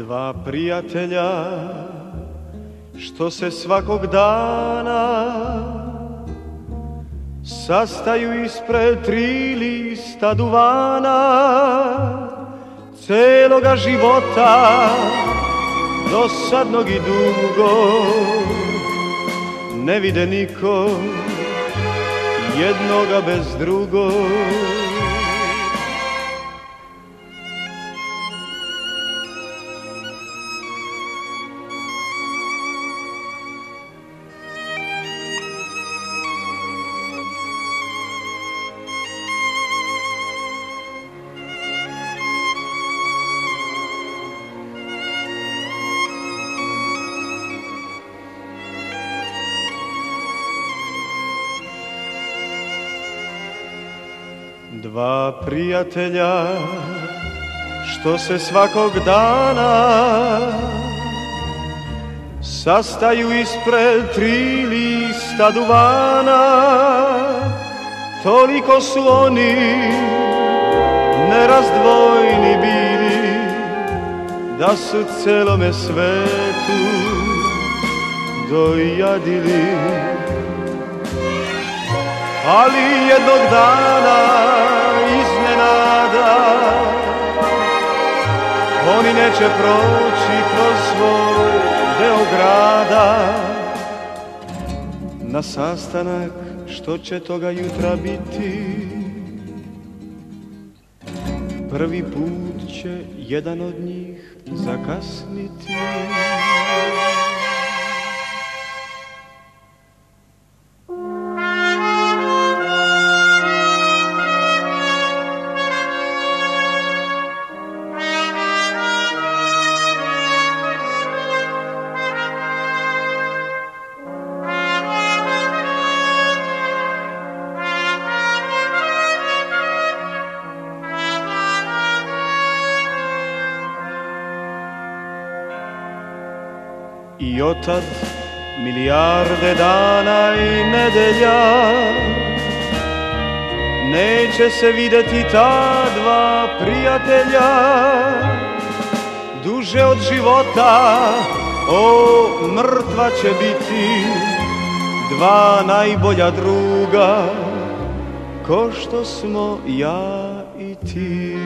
Dva prijatelja što se svakog dana Sastaju ispred tri lista duvana Celoga života dosadnog i dugo. Ne vide niko jednoga bez drugog Dva prijatelja što se svakog dana Sastaju ispred tri lista duvana. Toliko su oni nerazdvojni bili Da su celome svetu dojadili Ali jednog dana iznenada Oni neće proći kroz svoj deo grada. Na sastanak što će toga jutra biti Prvi put će jedan od njih zakasniti I otad milijarde dana i nedelja. Neće se videti ta dva prijatelja Duže od života, o mrtva će biti Dva najbolja druga, ko što smo ja i ti